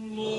Lord.